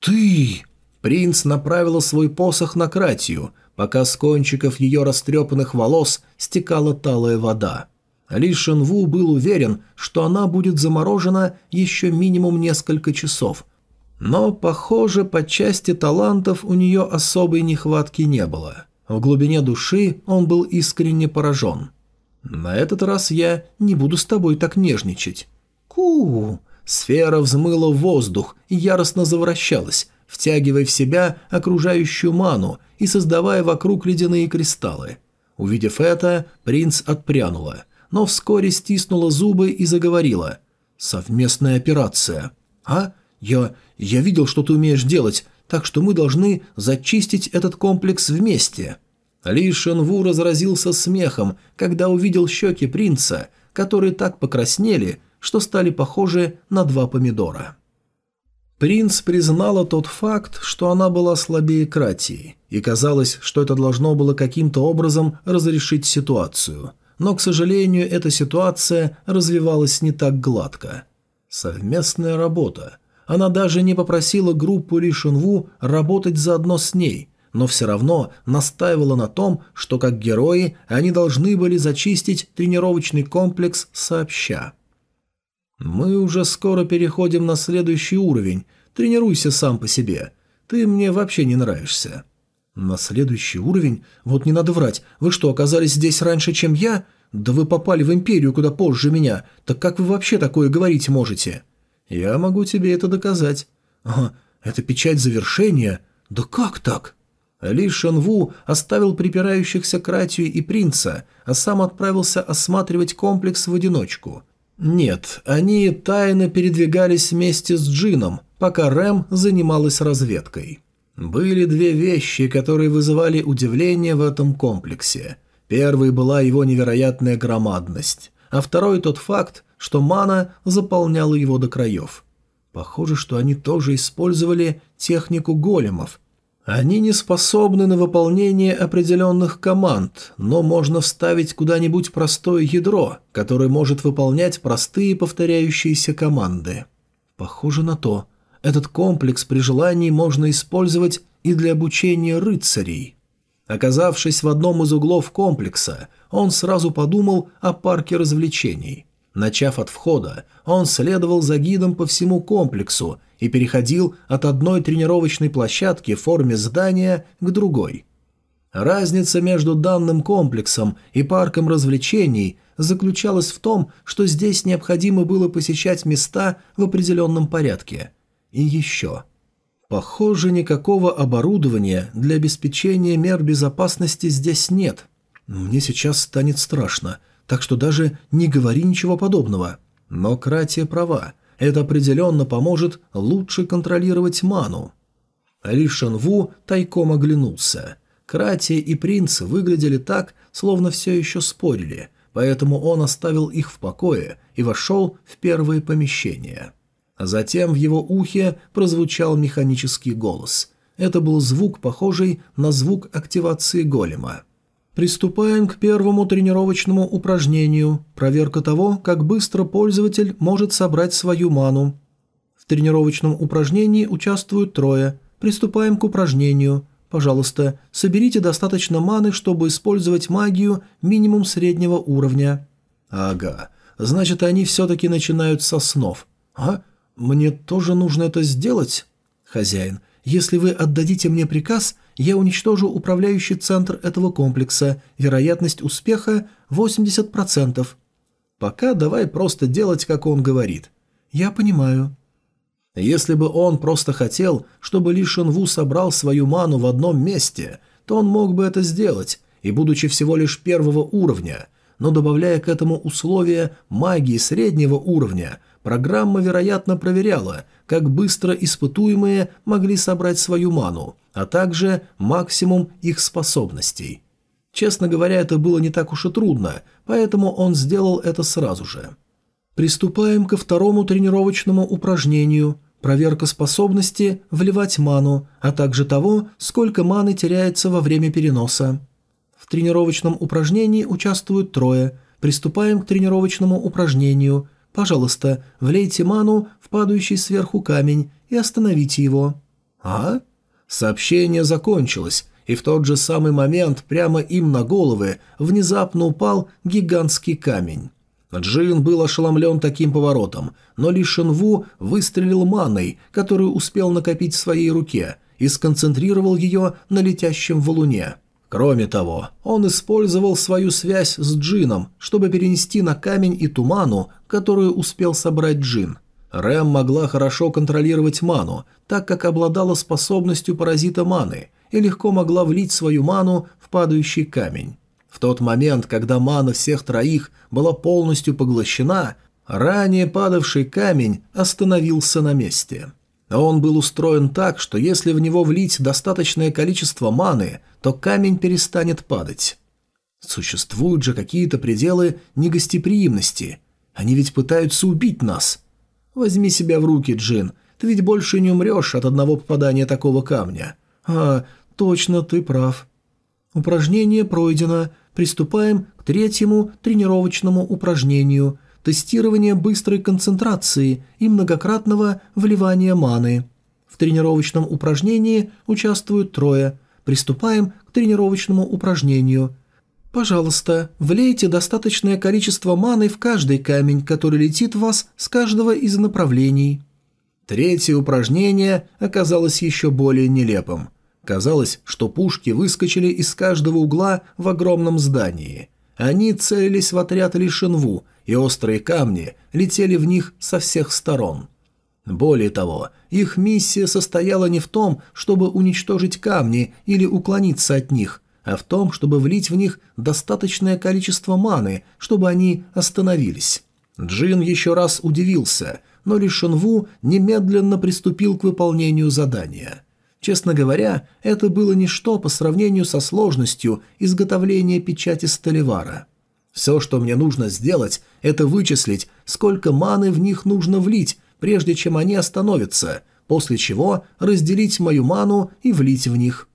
«Ты!» Принц направила свой посох на Кратию, пока с кончиков ее растрепанных волос стекала талая вода. Ли Шенву был уверен, что она будет заморожена еще минимум несколько часов. Но, похоже, по части талантов у нее особой нехватки не было. В глубине души он был искренне поражен. «На этот раз я не буду с тобой так нежничать». «Ку!» Сфера взмыла в воздух и яростно завращалась, втягивая в себя окружающую ману и создавая вокруг ледяные кристаллы. Увидев это, принц отпрянула – но вскоре стиснула зубы и заговорила. «Совместная операция. А? Я... я видел, что ты умеешь делать, так что мы должны зачистить этот комплекс вместе». Ли Шенву разразился смехом, когда увидел щеки принца, которые так покраснели, что стали похожи на два помидора. Принц признала тот факт, что она была слабее Кратии, и казалось, что это должно было каким-то образом разрешить ситуацию – но, к сожалению, эта ситуация развивалась не так гладко. Совместная работа. Она даже не попросила группу Ли Шунву работать заодно с ней, но все равно настаивала на том, что как герои они должны были зачистить тренировочный комплекс сообща. «Мы уже скоро переходим на следующий уровень. Тренируйся сам по себе. Ты мне вообще не нравишься». «На следующий уровень? Вот не надо врать. Вы что, оказались здесь раньше, чем я? Да вы попали в Империю куда позже меня. Так как вы вообще такое говорить можете?» «Я могу тебе это доказать». «Ага, это печать завершения? Да как так?» Ли Шенву оставил припирающихся Кратию и принца, а сам отправился осматривать комплекс в одиночку. Нет, они тайно передвигались вместе с Джином, пока Рэм занималась разведкой. Были две вещи, которые вызывали удивление в этом комплексе. Первой была его невероятная громадность, а второй тот факт, что мана заполняла его до краев. Похоже, что они тоже использовали технику големов. Они не способны на выполнение определенных команд, но можно вставить куда-нибудь простое ядро, которое может выполнять простые повторяющиеся команды. Похоже на то. Этот комплекс при желании можно использовать и для обучения рыцарей. Оказавшись в одном из углов комплекса, он сразу подумал о парке развлечений. Начав от входа, он следовал за гидом по всему комплексу и переходил от одной тренировочной площадки в форме здания к другой. Разница между данным комплексом и парком развлечений заключалась в том, что здесь необходимо было посещать места в определенном порядке – и еще. Похоже, никакого оборудования для обеспечения мер безопасности здесь нет. Мне сейчас станет страшно, так что даже не говори ничего подобного. Но Кратия права. Это определенно поможет лучше контролировать ману. Ли Шанву тайком оглянулся. Кратия и принц выглядели так, словно все еще спорили, поэтому он оставил их в покое и вошел в первое помещение. А затем в его ухе прозвучал механический голос. Это был звук, похожий на звук активации голема. Приступаем к первому тренировочному упражнению. Проверка того, как быстро пользователь может собрать свою ману. В тренировочном упражнении участвуют трое. Приступаем к упражнению. Пожалуйста, соберите достаточно маны, чтобы использовать магию минимум среднего уровня. Ага, значит, они все-таки начинают со снов. А? «Мне тоже нужно это сделать?» «Хозяин, если вы отдадите мне приказ, я уничтожу управляющий центр этого комплекса. Вероятность успеха 80%. Пока давай просто делать, как он говорит». «Я понимаю». Если бы он просто хотел, чтобы Ли Шенву собрал свою ману в одном месте, то он мог бы это сделать, и будучи всего лишь первого уровня, но добавляя к этому условия магии среднего уровня – Программа, вероятно, проверяла, как быстро испытуемые могли собрать свою ману, а также максимум их способностей. Честно говоря, это было не так уж и трудно, поэтому он сделал это сразу же. Приступаем ко второму тренировочному упражнению – проверка способности вливать ману, а также того, сколько маны теряется во время переноса. В тренировочном упражнении участвуют трое. Приступаем к тренировочному упражнению – Пожалуйста, влейте ману в падающий сверху камень и остановите его». «А?» Сообщение закончилось, и в тот же самый момент прямо им на головы внезапно упал гигантский камень. Джин был ошеломлен таким поворотом, но Ли Шенву выстрелил маной, которую успел накопить в своей руке, и сконцентрировал ее на летящем валуне. Кроме того, он использовал свою связь с Джином, чтобы перенести на камень и туману, которую успел собрать Джин. Рэм могла хорошо контролировать ману, так как обладала способностью паразита маны и легко могла влить свою ману в падающий камень. В тот момент, когда мана всех троих была полностью поглощена, ранее падавший камень остановился на месте. Он был устроен так, что если в него влить достаточное количество маны, то камень перестанет падать. Существуют же какие-то пределы негостеприимности. Они ведь пытаются убить нас. Возьми себя в руки, Джин. Ты ведь больше не умрешь от одного попадания такого камня. А, точно, ты прав. Упражнение пройдено. Приступаем к третьему тренировочному упражнению – тестирование быстрой концентрации и многократного вливания маны. В тренировочном упражнении участвуют трое. Приступаем к тренировочному упражнению. Пожалуйста, влейте достаточное количество маны в каждый камень, который летит в вас с каждого из направлений. Третье упражнение оказалось еще более нелепым. Казалось, что пушки выскочили из каждого угла в огромном здании. Они целились в отряд Лишенву, и острые камни летели в них со всех сторон. Более того, их миссия состояла не в том, чтобы уничтожить камни или уклониться от них, а в том, чтобы влить в них достаточное количество маны, чтобы они остановились. Джин еще раз удивился, но Лишенву немедленно приступил к выполнению задания. Честно говоря, это было ничто по сравнению со сложностью изготовления печати Столевара. Все, что мне нужно сделать, это вычислить, сколько маны в них нужно влить, прежде чем они остановятся, после чего разделить мою ману и влить в них.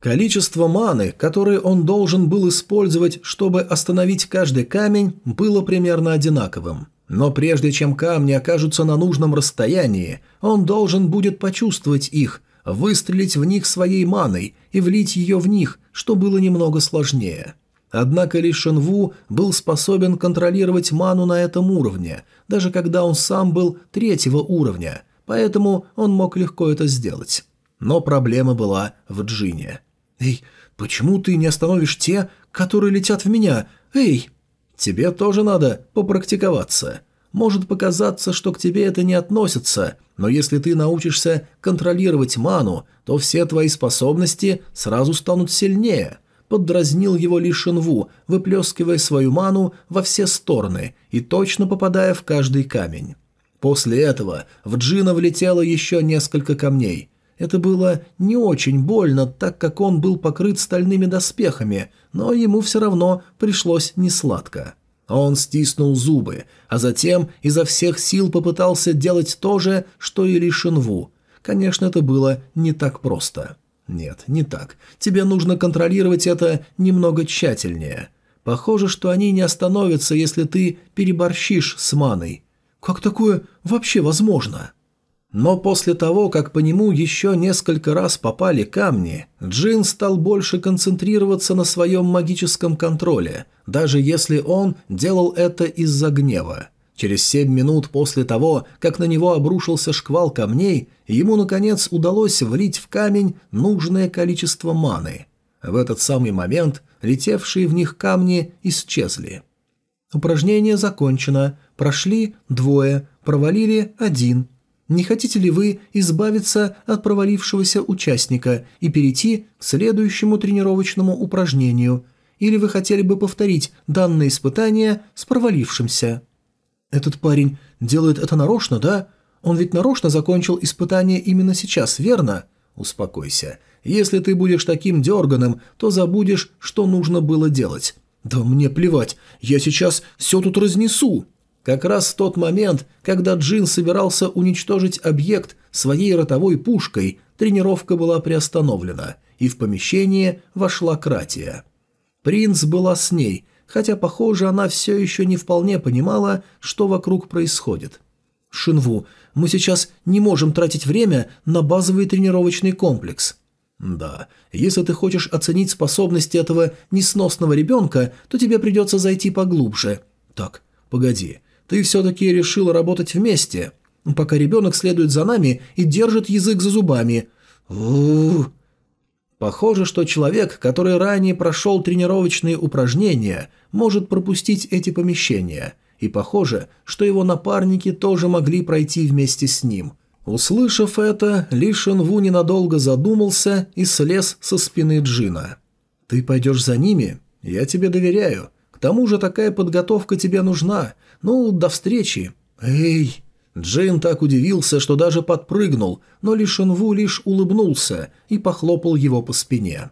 Количество маны, которое он должен был использовать, чтобы остановить каждый камень, было примерно одинаковым. Но прежде чем камни окажутся на нужном расстоянии, он должен будет почувствовать их, выстрелить в них своей маной и влить ее в них, что было немного сложнее. Однако Ли Шенву был способен контролировать ману на этом уровне, даже когда он сам был третьего уровня, поэтому он мог легко это сделать. Но проблема была в Джине. «Эй, почему ты не остановишь те, которые летят в меня? Эй!» «Тебе тоже надо попрактиковаться. Может показаться, что к тебе это не относится, но если ты научишься контролировать ману, то все твои способности сразу станут сильнее. Поддразнил его Ли Шинву, выплескивая свою ману во все стороны и точно попадая в каждый камень. После этого в Джина влетело еще несколько камней. Это было не очень больно, так как он был покрыт стальными доспехами, но ему все равно пришлось несладко. Он стиснул зубы, а затем изо всех сил попытался делать то же, что и Ли. Конечно, это было не так просто. Нет, не так. Тебе нужно контролировать это немного тщательнее. Похоже, что они не остановятся, если ты переборщишь с маной. Как такое вообще возможно?» Но после того, как по нему еще несколько раз попали камни, Джин стал больше концентрироваться на своем магическом контроле, даже если он делал это из-за гнева. Через семь минут после того, как на него обрушился шквал камней, ему, наконец, удалось влить в камень нужное количество маны. В этот самый момент летевшие в них камни исчезли. Упражнение закончено. Прошли двое, провалили один – не хотите ли вы избавиться от провалившегося участника и перейти к следующему тренировочному упражнению? Или вы хотели бы повторить данное испытание с провалившимся? Этот парень делает это нарочно, да? Он ведь нарочно закончил испытание именно сейчас, верно? Успокойся. Если ты будешь таким дерганым, то забудешь, что нужно было делать. Да мне плевать, я сейчас все тут разнесу. Как раз в тот момент, когда Джин собирался уничтожить объект своей ротовой пушкой, тренировка была приостановлена, и в помещение вошла Кратия. Принц была с ней, хотя, похоже, она все еще не вполне понимала, что вокруг происходит. «Шинву, мы сейчас не можем тратить время на базовый тренировочный комплекс». «Да, если ты хочешь оценить способности этого несносного ребенка, то тебе придется зайти поглубже». «Так, погоди, ты все-таки решил работать вместе, пока ребенок следует за нами и держит язык за зубами. Похоже, что человек, который ранее прошел тренировочные упражнения, может пропустить эти помещения, и похоже, что его напарники тоже могли пройти вместе с ним. Услышав это, Ли Шенву ненадолго задумался и слез со спины Джина. «Ты пойдешь за ними? Я тебе доверяю. К тому же такая подготовка тебе нужна, «Ну, до встречи». «Эй!» Джин так удивился, что даже подпрыгнул, но Лишенву лишь улыбнулся и похлопал его по спине.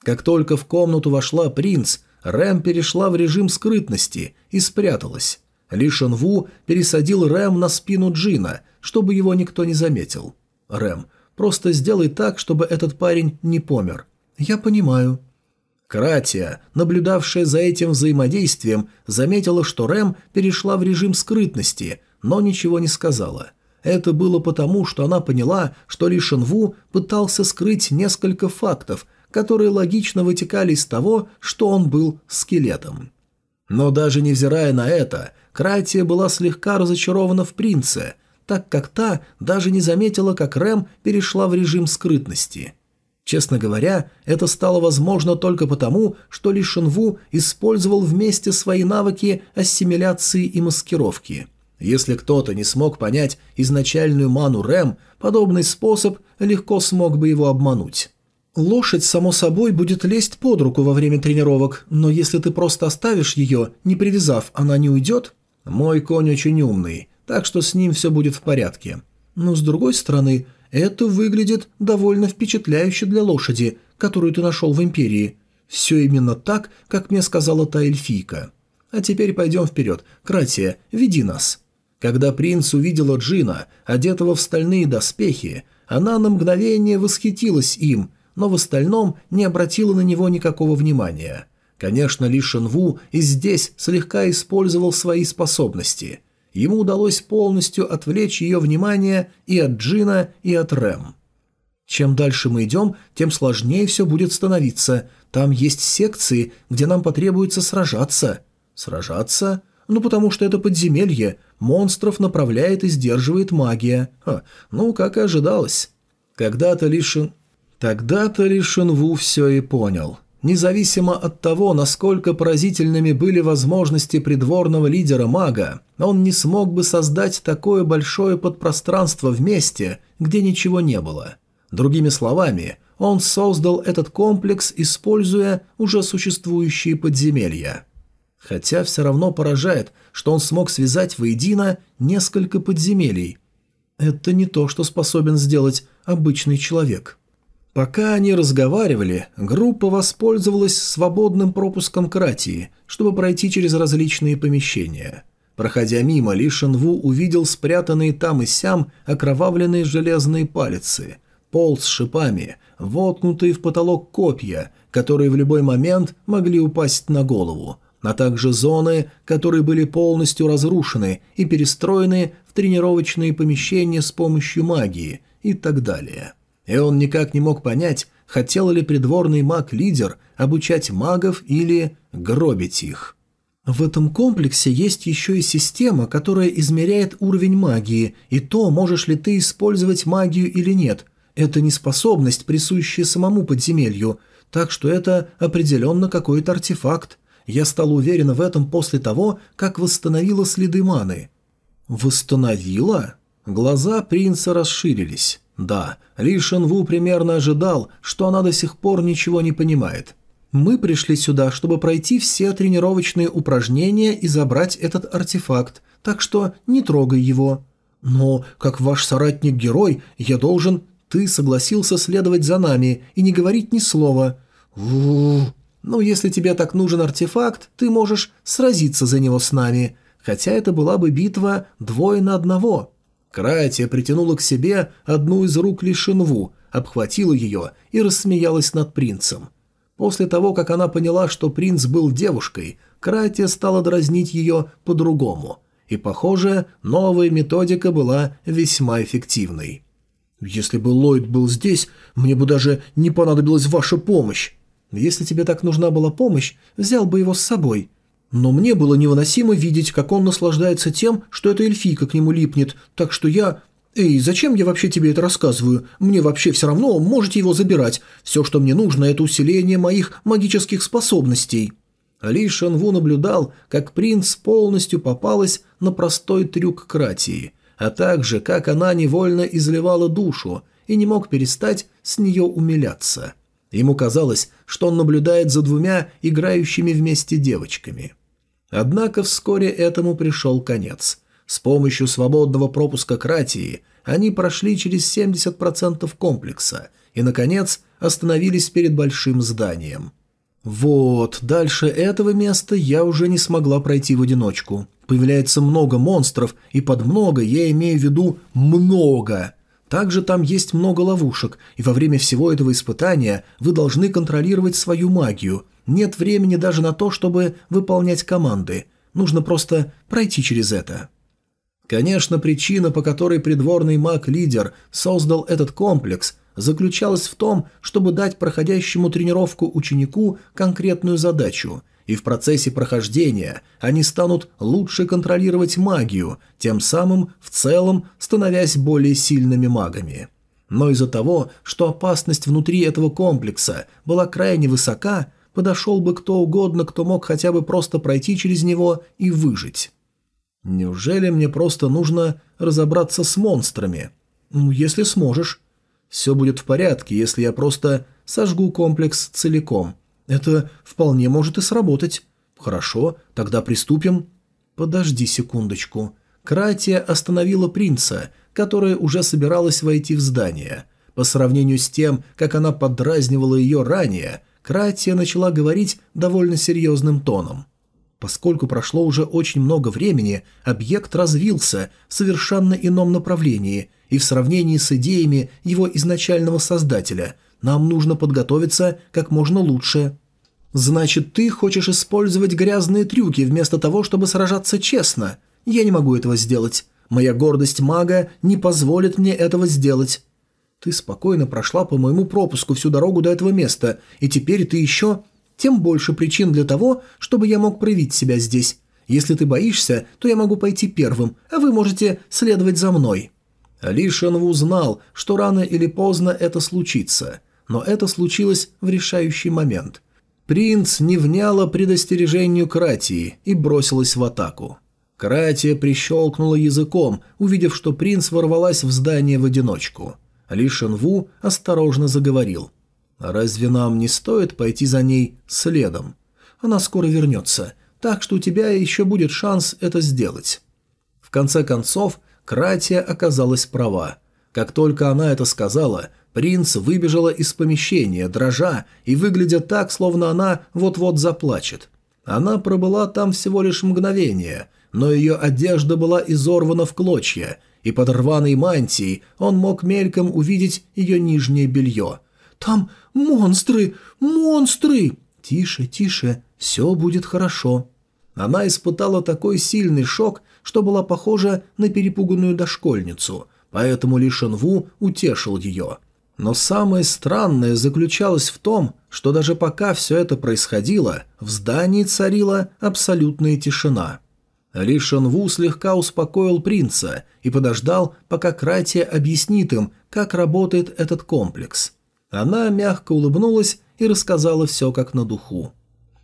Как только в комнату вошла принц, Рэм перешла в режим скрытности и спряталась. Лишенву пересадил Рэм на спину Джина, чтобы его никто не заметил. «Рэм, просто сделай так, чтобы этот парень не помер». «Я понимаю». Кратия, наблюдавшая за этим взаимодействием, заметила, что Рэм перешла в режим скрытности, но ничего не сказала. Это было потому, что она поняла, что Ли Шенву пытался скрыть несколько фактов, которые логично вытекали из того, что он был скелетом. Но даже невзирая на это, Кратия была слегка разочарована в принце, так как та даже не заметила, как Рэм перешла в режим скрытности. Честно говоря, это стало возможно только потому, что Ли Шинву использовал вместе свои навыки ассимиляции и маскировки. Если кто-то не смог понять изначальную ману Рэм, подобный способ легко смог бы его обмануть. Лошадь, само собой, будет лезть под руку во время тренировок, но если ты просто оставишь ее, не привязав, она не уйдет? Мой конь очень умный, так что с ним все будет в порядке. Но с другой стороны, это выглядит довольно впечатляюще для лошади, которую ты нашел в Империи. Все именно так, как мне сказала та эльфийка. А теперь пойдем вперед. Кратия, веди нас. Когда принц увидела Джина, одетого в стальные доспехи, она на мгновение восхитилась им – но в остальном не обратила на него никакого внимания. Конечно, Ли Шенву и здесь слегка использовал свои способности. Ему удалось полностью отвлечь ее внимание и от Джина, и от Рэм. Чем дальше мы идем, тем сложнее все будет становиться. Там есть секции, где нам потребуется сражаться. Сражаться? Ну, потому что это подземелье. Монстров направляет и сдерживает магия. Ха, ну, как и ожидалось. Когда-то Лишин... Тогда-то Ли Шинву все и понял. Независимо от того, насколько поразительными были возможности придворного лидера-мага, он не смог бы создать такое большое подпространство в месте, где ничего не было. Другими словами, он создал этот комплекс, используя уже существующие подземелья. Хотя все равно поражает, что он смог связать воедино несколько подземелий. Это не то, что способен сделать обычный человек. Пока они разговаривали, группа воспользовалась свободным пропуском Кратии, чтобы пройти через различные помещения. Проходя мимо, Ли Шенву увидел спрятанные там и сям окровавленные железные палицы, пол с шипами, воткнутые в потолок копья, которые в любой момент могли упасть на голову, а также зоны, которые были полностью разрушены и перестроены в тренировочные помещения с помощью магии и так далее и он никак не мог понять, хотел ли придворный маг-лидер обучать магов или гробить их. В этом комплексе есть еще и система, которая измеряет уровень магии, и то, можешь ли ты использовать магию или нет. Это не способность, присущая самому подземелью, так что это определенно какой-то артефакт. Я стал уверен в этом после того, как восстановила следы маны. «Восстановила?» Глаза принца расширились. Да, Ли Шенву примерно ожидал, что она до сих пор ничего не понимает. Мы пришли сюда, чтобы пройти все тренировочные упражнения и забрать этот артефакт, так что не трогай его. Но, как ваш соратник-герой, я должен... Ты согласился следовать за нами и не говорить ни слова. Ну, если тебе так нужен артефакт, ты можешь сразиться за него с нами. Хотя это была бы битва двое на одного. Кратия притянула к себе одну из рук Лишинву, обхватила ее и рассмеялась над принцем. После того, как она поняла, что принц был девушкой, Кратия стала дразнить ее по-другому. И, похоже, новая методика была весьма эффективной. «Если бы Ллойд был здесь, мне бы даже не понадобилась ваша помощь. Если тебе так нужна была помощь, взял бы его с собой. Но мне было невыносимо видеть, как он наслаждается тем, что эта эльфийка к нему липнет, так что я... «Эй, зачем я вообще тебе это рассказываю? Мне вообще все равно, можете его забирать. Все, что мне нужно, это усиление моих магических способностей». Ли Шанву наблюдал, как принц полностью попалась на простой трюк Кратии, а также, как она невольно изливала душу, и не мог перестать с нее умиляться. Ему казалось, что он наблюдает за двумя играющими вместе девочками. Однако вскоре этому пришел конец. С помощью свободного пропуска Кратии они прошли через 70% комплекса и, наконец, остановились перед большим зданием. Вот, дальше этого места я уже не смогла пройти в одиночку. Появляется много монстров, и под много я имею в виду много. Также там есть много ловушек, и во время всего этого испытания вы должны контролировать свою магию – нет времени даже на то, чтобы выполнять команды. Нужно просто пройти через это. Конечно, причина, по которой придворный маг-лидер создал этот комплекс, заключалась в том, чтобы дать проходящему тренировку ученику конкретную задачу, и в процессе прохождения они станут лучше контролировать магию, тем самым в целом становясь более сильными магами. Но из-за того, что опасность внутри этого комплекса была крайне высока, подошел бы кто угодно, кто мог хотя бы просто пройти через него и выжить. Неужели мне просто нужно разобраться с монстрами? Ну, если сможешь. Все будет в порядке, если я просто сожгу комплекс целиком. Это вполне может и сработать. Хорошо, тогда приступим. Подожди секундочку. Кратия остановила принца, которая уже собиралась войти в здание. По сравнению с тем, как она подразнивала ее ранее, Кратия начала говорить довольно серьезным тоном. Поскольку прошло уже очень много времени, объект развился в совершенно ином направлении, и в сравнении с идеями его изначального создателя нам нужно подготовиться как можно лучше. Значит, ты хочешь использовать грязные трюки вместо того, чтобы сражаться честно? Я не могу этого сделать. Моя гордость мага не позволит мне этого сделать. Ты спокойно прошла по моему пропуску всю дорогу до этого места, и теперь ты еще тем больше причин для того, чтобы я мог проявить себя здесь. Если ты боишься, то я могу пойти первым, а вы можете следовать за мной». Ли Шенву знал, что рано или поздно это случится, но это случилось в решающий момент. Принц не вняло предостережению Кратии и бросилась в атаку. Кратия прищелкнула языком, увидев, что принц ворвалась в здание в одиночку. Ли Шенву осторожно заговорил. Разве нам не стоит пойти за ней следом? Она скоро вернется, так что у тебя еще будет шанс это сделать». В конце концов, Кратия оказалась права. Как только она это сказала, принц выбежала из помещения, дрожа и выглядя так, словно она вот-вот заплачет. Она пробыла там всего лишь мгновение, но ее одежда была изорвана в клочья, и под рваной мантией он мог мельком увидеть ее нижнее белье. «Там монстры! Монстры!» «Тише, тише, все будет хорошо». Она испытала такой сильный шок, что была похожа на перепуганную дошкольницу, поэтому Ли Шенву утешил ее. Но самое странное заключалось в том, что даже пока все это происходило, в здании царила абсолютная тишина. Ли Шенву слегка успокоил принца и подождал, пока Кратия объяснит им, как работает этот комплекс. Она мягко улыбнулась и рассказала все как на духу.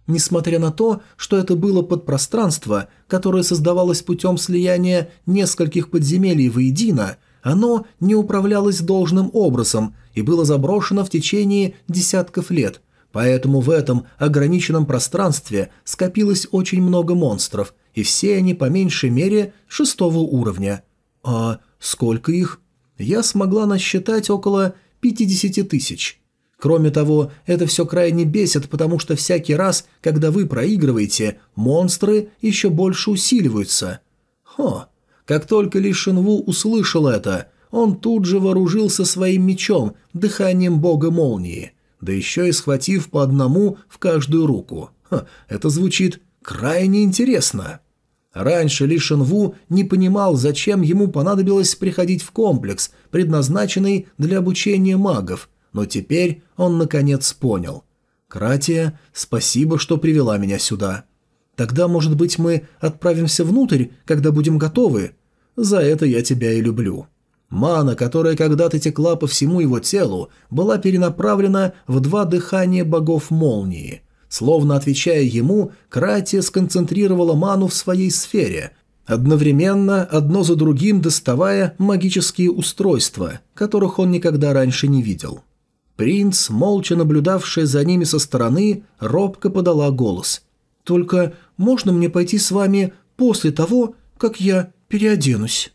Несмотря на то, что это было подпространство, которое создавалось путем слияния нескольких подземелий воедино, оно не управлялось должным образом и было заброшено в течение десятков лет, поэтому в этом ограниченном пространстве скопилось очень много монстров, и все они по меньшей мере шестого уровня. А сколько их? Я смогла насчитать около 50 тысяч. Кроме того, это все крайне бесит, потому что всякий раз, когда вы проигрываете, монстры еще больше усиливаются. Хо. Как только Ли Шинву услышал это, он тут же вооружился своим мечом, дыханием бога молнии, да еще и схватив по одному в каждую руку. Ха, это звучит крайне интересно. Раньше Ли Шенву не понимал, зачем ему понадобилось приходить в комплекс, предназначенный для обучения магов, но теперь он наконец понял. «Кратия, спасибо, что привела меня сюда. Тогда, может быть, мы отправимся внутрь, когда будем готовы? За это я тебя и люблю». Мана, которая когда-то текла по всему его телу, была перенаправлена в два дыхания богов молнии – Словно отвечая ему, Кратия сконцентрировала ману в своей сфере, одновременно одно за другим доставая магические устройства, которых он никогда раньше не видел. Принц, молча наблюдавший за ними со стороны, робко подала голос. «Только можно мне пойти с вами после того, как я переоденусь?»